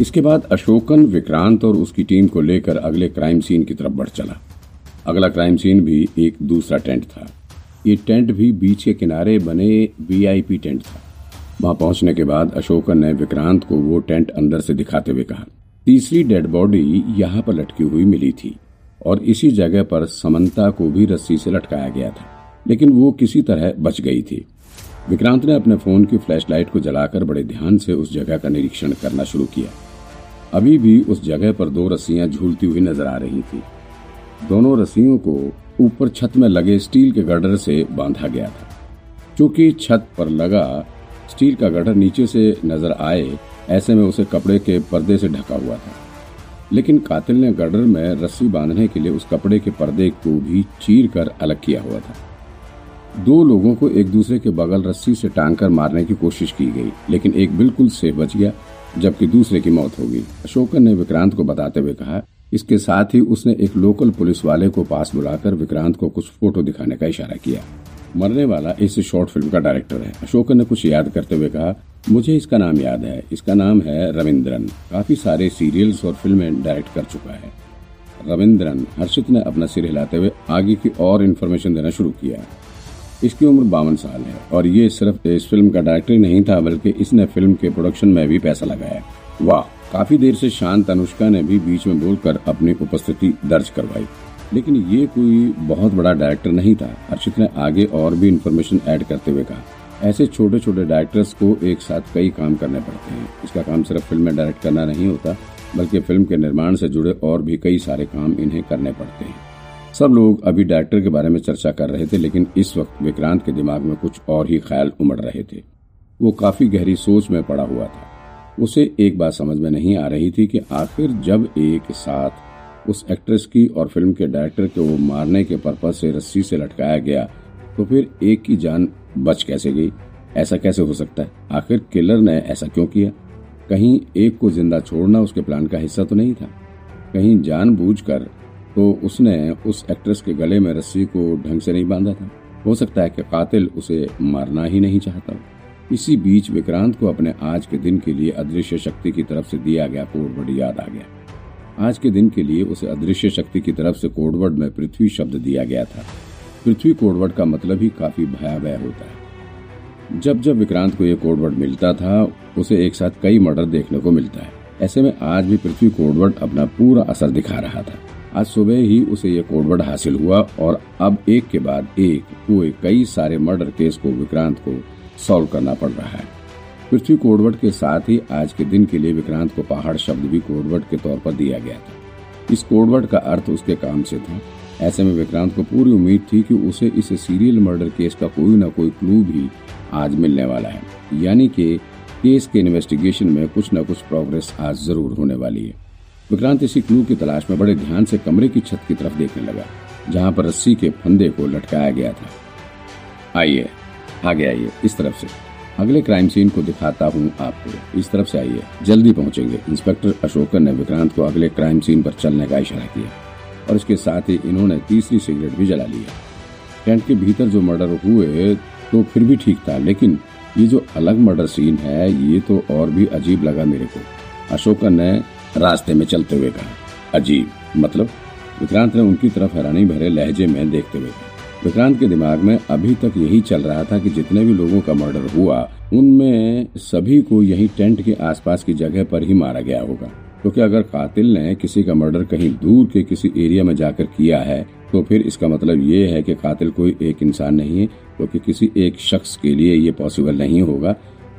इसके बाद अशोकन, विक्रांत और उसकी टीम को लेकर अगले क्राइम सीन की तरफ़ बढ़ चला। अगला क्राइम सीन भी एक दूसरा टेंट था। ये टेंट भी बीच के किनारे बने वीआईपी टेंट था। वहाँ पहुँचने के बाद अशोकन ने विक्रांत को वो टेंट अंदर से दिखाते हुए कहा। तीसरी डेड बॉडी यहाँ पर लटकी हुई मिली थी और इसी जगह पर समंता को भी रस्सी से लटकाया गया था, लेकिन वो किसी तरह बच गई थी। विक्रांत ने अपने फ़ोन की फ्लैशलाइट को जलाकर बड़े ध्यान से उस जगह का निरीक्षण करना शुरू किया। अभी भी उस जगह पर दो रस्सियाँ झूलती हुई नज़र आ रही थी। दोनों रस्सियों को ऊपर छत में लगे स्टील के गर्डर से बांधा गया था। क्योंकि छत पर लगा, स्टील का गर्डर नीचे से नज़र आए, ऐसे में उसे कपड़े के पर्दे से ढका हुआ था। लेकिन कातिल ने गर्डर में रस्सी बांधने के लिए उस कपड़े के पर्दे को भी चीर कर अलग किया हुआ था। दो लोगों को एक दूसरे के बगल रस्सी से टांग कर मारने की कोशिश की गई, लेकिन एक बिल्कुल से बच गया जबकि दूसरे की मौत होगी। अशोकन ने विक्रांत को बताते हुए कहा, इसके साथ ही उसने एक लोकल पुलिस वाले को पास बुलाकर विक्रांत को कुछ फ़ोटो दिखाने का इशारा किया। मरने वाला इस शॉर्ट फ़िल्म का डायरेक्टर है। अशोकन ने कुछ याद करते हुए कहा, मुझे इसका नाम याद है। इसका नाम है रविंद्रन। काफ़ी सारे सीरियल्स और फ़िल्में डायरेक्ट कर चुका है। रविंद्रन, हर्षित ने अपना सिर हिलाते हुए आगे की और इन्फॉर्मेशन देना शुरू किया। इसकी उम्र बावन साल है और ये सिर्फ़ इस फ़िल्म का डायरेक्टर नहीं था, बल्कि इसने फ़िल्म के प्रोडक्शन में भी पैसा लगाया वाह, काफ़ी देर से शांत अनुष्का ने भी बीच में बोलकर अपनी उपस्थिति दर्ज करवाई। लेकिन ये कोई बहुत बड़ा डायरेक्टर नहीं था अर्षित ने आगे और भी इन्फॉर्मेशन ऐड करते हुए कहा। ऐसे छोटे छोटे डायरेक्टर्स को एक साथ कई काम करने पड़ते हैं। इसका काम सिर्फ़ फ़िल्म में डायरेक्ट करना नहीं होता, बल्कि फ़िल्म के निर्माण से जुड़े और भी कई सारे काम इन्हें करने पड़ते हैं। सब लोग अभी डायरेक्टर के बारे में चर्चा कर रहे थे, लेकिन इस वक्त विक्रांत के दिमाग में कुछ और ही ख्याल उमड़ रहे थे। वो काफ़ी गहरी सोच में पड़ा हुआ था। उसे एक बात समझ में नहीं आ रही थी कि आखिर जब एक साथ उस एक्ट्रेस की और फ़िल्म के डायरेक्टर को मारने के पर्पज से रस्सी से लटकाया गया तो फिर एक की जान बच कैसे गई? ऐसा कैसे हो सकता है? आखिर किलर ने ऐसा क्यों किया? कहीं एक को ज़िंदा छोड़ना उसके प्लान का हिस्सा तो नहीं था। कहीं जानबूझकर तो उसने उस एक्ट्रेस के गले में रस्सी को ढंग से नहीं बांधा था। हो सकता है कि कातिल उसे मारना ही नहीं चाहता इसी बीच विक्रांत को अपने आज के दिन के लिए अदृश्य शक्ति की तरफ़ से दिया गया कोडवर्ड याद आ गया। आज के दिन के लिए उसे अदृश्य शक्ति की तरफ़ से कोडवर्ड में पृथ्वी शब्द दिया गया था। पृथ्वी कोडवर्ड का मतलब ही काफ़ी भयावह होता है। जब जब विक्रांत को यह कोडवर्ड मिलता था, उसे एक साथ कई मर्डर देखने को मिलता है। ऐसे में आज भी पृथ्वी कोडवर्ड अपना पूरा असर दिखा रहा था। आज सुबह ही उसे ये कोडवर्ड हासिल हुआ और अब एक के बाद एक हुए कई सारे मर्डर केस को विक्रांत को सॉल्व करना पड़ रहा है। पृथ्वी कोडवर्ड के साथ ही आज के दिन के लिए विक्रांत को पहाड़ शब्द भी कोडवर्ड के तौर पर दिया गया था। इस कोडवर्ड का अर्थ उसके काम से था। ऐसे में विक्रांत को पूरी उम्मीद थी कि उसे इस सीरियल मर्डर केस का कोई न कोई क्लू भी आज मिलने वाला है। यानी कि केस के इन्वेस्टिगेशन में कुछ न कुछ प्रोग्रेस आज ज़रूर होने वाली है। विक्रांत इसी क्लू की तलाश में बड़े ध्यान से कमरे की छत की तरफ़ देखने लगा, जहाँ पर रस्सी के फंदे को लटकाया गया था। आइए, आगे आइए, इस तरफ़ से। अगले क्राइम सीन को दिखाता हूँ आपको। इस तरफ़ से आइए, जल्दी पहुँचेंगे। इंस्पेक्टर अशोकन ने विक्रांत को अगले क्राइम सीन पर चलने का इशारा किया, और इसके साथ ही इन्होंने तीसरी सिगरेट भी जला लिया टेंट के भीतर जो मर्डर हुए तो फिर भी ठीक था, लेकिन ये जो अलग मर्डर सीन है, ये तो और भी अजीब लगा मेरे को। अशोकन ने रास्ते में चलते हुए कहा, अजीब मतलब? विक्रांत ने उनकी तरफ़ हैरानी भरे लहजे में देखते हुए कहा, विक्रांत के दिमाग में अभी तक यही चल रहा था कि जितने भी लोगों का मर्डर हुआ, उनमें सभी को यही टेंट के आसपास की जगह पर ही मारा गया होगा। क्योंकि अगर कातिल ने किसी का मर्डर कहीं दूर के किसी एरिया में जाकर किया है तो फिर इसका मतलब ये है कि कातिल कोई एक इंसान नहीं है, क्योंकि किसी एक शख्स के लिए ये पॉसिबल नहीं होगा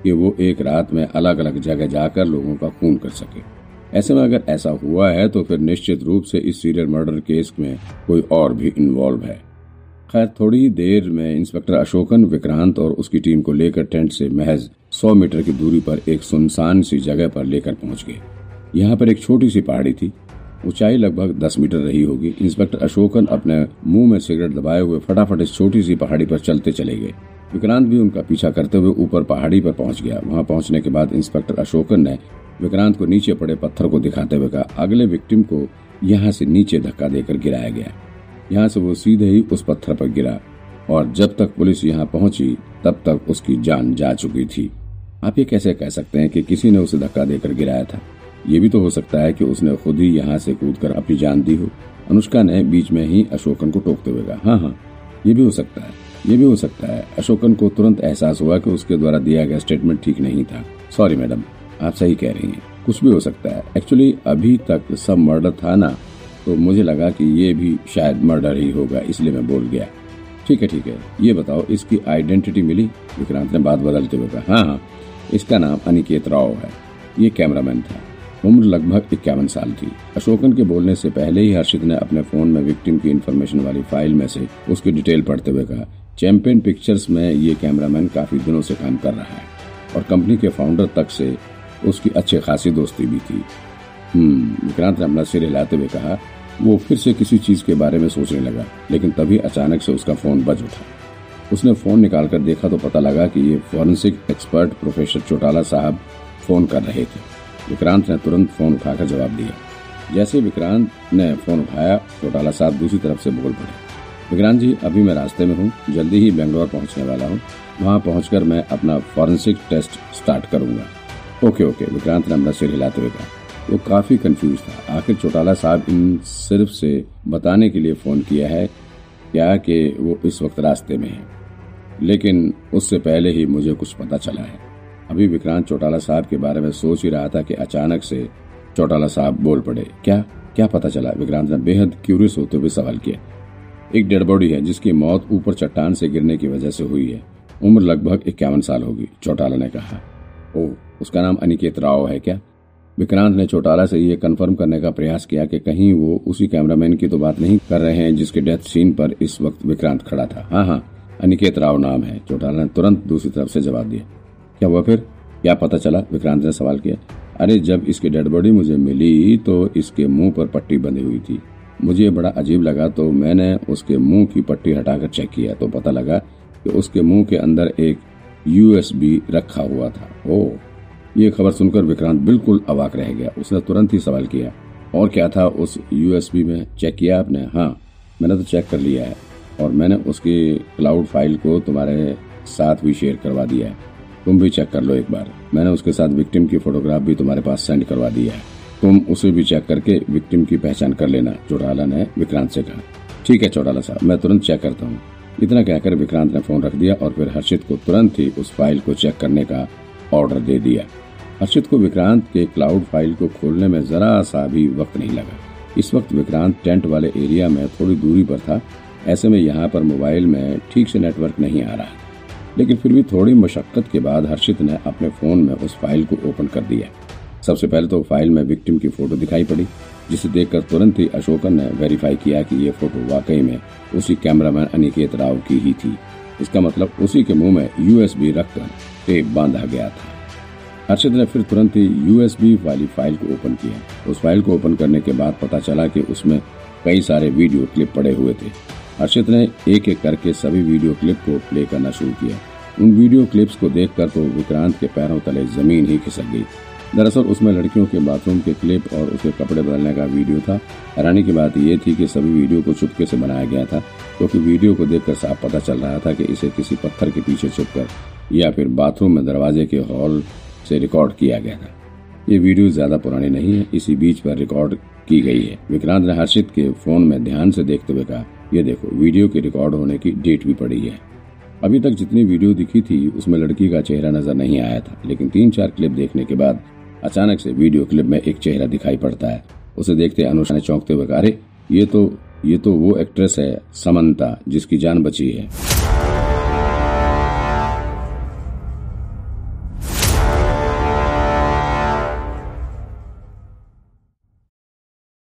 कि वो एक रात में अलग अलग जगह जाकर लोगों का खून कर सके। ऐसे में अगर ऐसा हुआ है तो फिर निश्चित रूप से इस सीरियल मर्डर केस में कोई और भी इन्वॉल्व है। खैर, थोड़ी देर में इंस्पेक्टर अशोकन, विक्रांत और उसकी टीम को लेकर टेंट से महज 100 मीटर की दूरी पर एक सुनसान सी जगह पर लेकर पहुँच गए। यहाँ पर एक छोटी सी पहाड़ी थी। ऊंचाई लगभग दस मीटर रही होगी। इंस्पेक्टर अशोकन अपने मुँह में सिगरेट दबाए हुए फटाफट इस छोटी सी पहाड़ी पर चलते चले गए। विक्रांत भी उनका पीछा करते हुए ऊपर पहाड़ी पर पहुँच गया। वहाँ पहुँचने के बाद इंस्पेक्टर अशोकन ने विक्रांत को नीचे पड़े पत्थर को दिखाते हुए कहा, अगले विक्टिम को यहाँ से नीचे धक्का देकर गिराया गया। यहाँ से वो सीधे ही उस पत्थर पर गिरा और जब तक पुलिस यहाँ पहुँची, तब तक उसकी जान जा चुकी थी। आप ये कैसे कह सकते हैं कि किसी ने उसे धक्का देकर गिराया था? ये भी तो हो सकता है कि उसने खुद ही यहाँ से कूद कर अपनी जान दी हो। अनुष्का ने बीच में ही अशोकन को टोकते हुए कहा हाँ हाँ ये भी हो सकता है, ये भी हो सकता है। अशोकन को तुरंत एहसास हुआ कि उसके द्वारा दिया गया स्टेटमेंट ठीक नहीं था। सॉरी मैडम आप सही कह रही हैं। कुछ भी हो सकता है। एक्चुअली अभी तक सब मर्डर था ना तो मुझे लगा कि ये भी शायद मर्डर ही होगा, इसलिए मैं बोल गया। ठीक है ठीक है, ये बताओ, इसकी आइडेंटिटी मिली? विक्रांत ने बात बदलते हुए कहा हाँ हाँ इसका नाम अनिकेत राव है। ये कैमरामैन था। उम्र लगभग इक्यावन साल थी। अशोकन के बोलने से पहले ही हर्षित ने अपने फ़ोन में विक्टिम की इन्फॉर्मेशन वाली फ़ाइल में से उसकी डिटेल पढ़ते हुए कहा चैंपियन पिक्चर्स में ये कैमरामैन काफ़ी दिनों से काम कर रहा है और कंपनी के फाउंडर तक से उसकी अच्छी खासी दोस्ती भी थी। हम्म विक्रांत ने अपना सिर हिलाते हुए कहा। वो फिर से किसी चीज़ के बारे में सोचने लगा, लेकिन तभी अचानक से उसका फ़ोन बज उठा। उसने फ़ोन निकालकर देखा तो पता लगा कि ये फॉरेंसिक एक्सपर्ट प्रोफेसर चौटाला साहब फ़ोन कर रहे थे। विक्रांत ने तुरंत फ़ोन उठाकर जवाब दिया। जैसे विक्रांत ने फ़ोन उठाया चौटाला साहब दूसरी तरफ़ से बोल पड़े। विक्रांत जी, अभी मैं रास्ते में हूँ, जल्दी ही बेंगलोर पहुँचने वाला हूँ। वहाँ पहुँच मैं अपना फॉरेंसिक टेस्ट स्टार्ट करूँगा। ओके ओके, विक्रांत ने अपना सिर हिलाते हुए कहा। वो काफ़ी कंफ्यूज था। आखिर चौटाला साहब इन सिर्फ़ से बताने के लिए फ़ोन किया है, क्या कि वो इस वक्त रास्ते में है। लेकिन उससे पहले ही मुझे कुछ पता चला है। अभी विक्रांत चौटाला साहब के बारे में सोच ही रहा था कि अचानक से चौटाला साहब बोल पड़े, क्या क्या पता चला? विक्रांत ने बेहद क्यूरियस होते हुए सवाल किया। एक डेड बॉडी है, जिसकी मौत ऊपर चट्टान से गिरने की वजह से हुई है। उम्र लगभग इक्यावन साल होगी, चौटाला ने कहा। ओ उसका नाम अनिकेत राव है क्या? विक्रांत ने चौटाला से ये कंफर्म करने का प्रयास किया कि कहीं वो उसी कैमरामैन की तो बात नहीं कर रहे हैं जिसके डेथ सीन पर इस वक्त विक्रांत खड़ा था। हाँ हाँ अनिकेत राव नाम है, चौटाला ने तुरंत दूसरी तरफ़ से जवाब दिया। क्या हुआ फिर? क्या पता चला? विक्रांत ने सवाल किया। अरे, जब इसकी डेड बॉडी मुझे मिली तो इसके मुँह पर पट्टी बंधी हुई थी। मुझे बड़ा अजीब लगा तो मैंने उसके मुँह की पट्टी हटाकर चेक किया तो पता लगा कि उसके मुँह के अंदर एक यूएसबी रखा हुआ था। ओ ये खबर सुनकर विक्रांत बिल्कुल अवाक रह गया। उसने तुरंत ही सवाल किया, और क्या था उस यूएसबी में? चेक किया आपने? हाँ मैंने तो चेक कर लिया है, और मैंने उसकी क्लाउड फ़ाइल को तुम्हारे साथ भी शेयर करवा दिया है। तुम भी चेक कर लो एक बार। मैंने उसके साथ विक्टिम की फोटोग्राफ भी तुम्हारे पास सेंड करवा दिया है। तुम उसे भी चेक करके विक्टिम की पहचान कर लेना चौटाला ने विक्रांत से कहा ठीक है, चौटाला साहब, मैं तुरंत चेक करता हूँ। इतना कहकर विक्रांत ने फ़ोन रख दिया और फिर हर्षित को तुरंत ही उस फ़ाइल को चेक करने का ऑर्डर दे दिया। हर्षित को विक्रांत के क्लाउड फ़ाइल को खोलने में जरा सा भी वक्त नहीं लगा। इस वक्त विक्रांत टेंट वाले एरिया में थोड़ी दूरी पर था। ऐसे में यहाँ पर मोबाइल में ठीक से नेटवर्क नहीं आ रहा। लेकिन फिर भी थोड़ी मशक्कत के बाद हर्षित ने अपने फ़ोन में उस फ़ाइल को ओपन कर दिया सबसे पहले तो फ़ाइल में विक्टिम की फ़ोटो दिखाई पड़ी, जिसे देखकर तुरंत ही अशोकन ने वेरीफाई किया कि ये फ़ोटो वाकई में उसी कैमरामैन अनिकेत राव की ही थी। इसका मतलब उसी के मुँह में यूएसबी रखकर टेप बांधा गया था। हर्षित ने फिर तुरंत ही यूएसबी वाली फ़ाइल को ओपन किया। उस फ़ाइल को ओपन करने के बाद पता चला कि उसमें कई सारे वीडियो क्लिप पड़े हुए थे। हर्षित ने एक एक करके सभी वीडियो क्लिप को प्ले करना शुरू किया। उन वीडियो क्लिप्स को देखकर तो विक्रांत के पैरों तले ज़मीन ही खिसक गई। दरअसल उसमें लड़कियों के बाथरूम के क्लिप और उसके कपड़े बदलने का वीडियो था। हैरानी की बात यह थी कि सभी वीडियो को चुपके से बनाया गया था, क्योंकि तो वीडियो को देखकर साफ़ पता चल रहा था कि इसे किसी पत्थर के पीछे छुपकर या फिर बाथरूम में दरवाजे के हॉल से रिकॉर्ड किया गया था। ये वीडियो ज़्यादा पुरानी नहीं है, इसी बीच पर रिकॉर्ड की गई है। विक्रांत ने हर्षित के फ़ोन में ध्यान से देखते हुए कहा यह देखो, वीडियो के रिकॉर्ड होने की डेट भी पड़ी है। अभी तक जितनी वीडियो दिखी थी, उसमें लड़की का चेहरा नज़र नहीं आया था, लेकिन तीन चार क्लिप देखने के बाद अचानक से वीडियो क्लिप में एक चेहरा दिखाई पड़ता है। उसे देखते अनुषा ने चौंकते हुए कहा ये तो ये तो वो एक्ट्रेस है, समंता, जिसकी जान बची है।